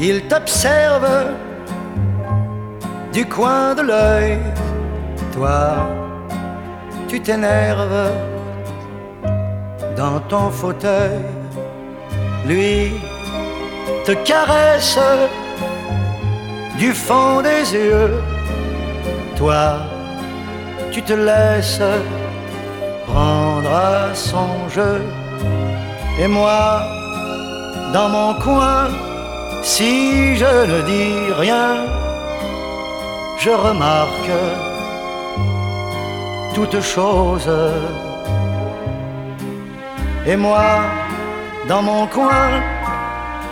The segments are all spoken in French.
Il t'observe du coin de l'œil. Toi, tu t'énerves dans ton fauteuil. Lui te caresse du fond des yeux. Toi, tu te laisses prendre à son jeu. Et moi, dans mon coin, si je ne dis rien, je remarque toutes choses. Et moi, dans mon coin,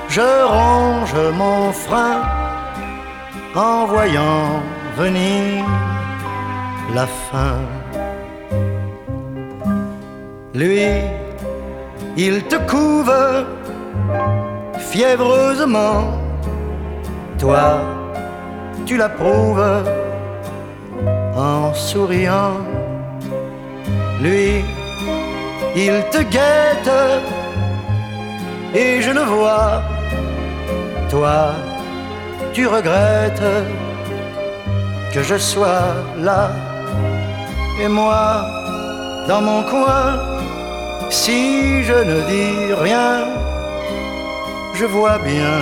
je ronge mon frein en voyant venir la fin. Lui, il te couve fiévreusement. Toi, tu l'approuves en souriant. Lui, il te guette et je le vois. Toi, tu regrettes que je sois là et moi dans mon coin. Si je ne dis rien, je vois bien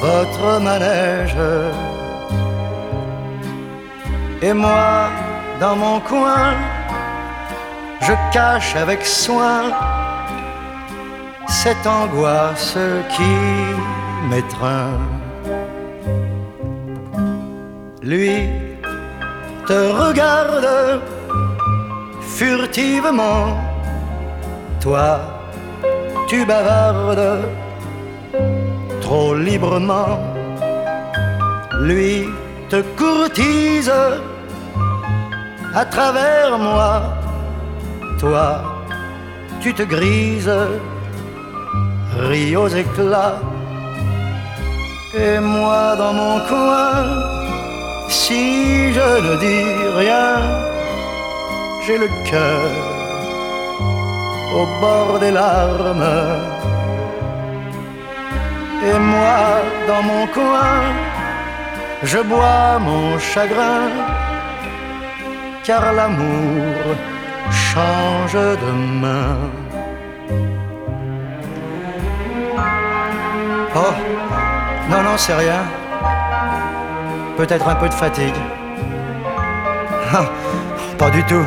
votre manège. Et moi, dans mon coin, je cache avec soin cette angoisse qui m'étreint. Lui te regarde furtivement, toi tu bavardes trop librement. Lui te courtise à travers moi, toi tu te grises, ris aux éclats. Et moi dans mon coin, si je ne dis rien, j'ai le cœur au bord des larmes. Et moi, dans mon coin, je bois mon chagrin, car l'amour change de main. Oh, non, non, c'est rien. Peut-être un peu de fatigue. Ah, pas du tout.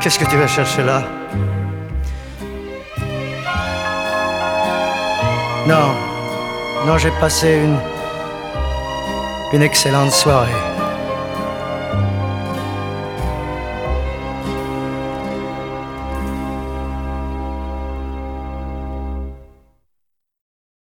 Qu'est-ce que tu vas chercher là? Non, non, j'ai passé une, une excellente soirée.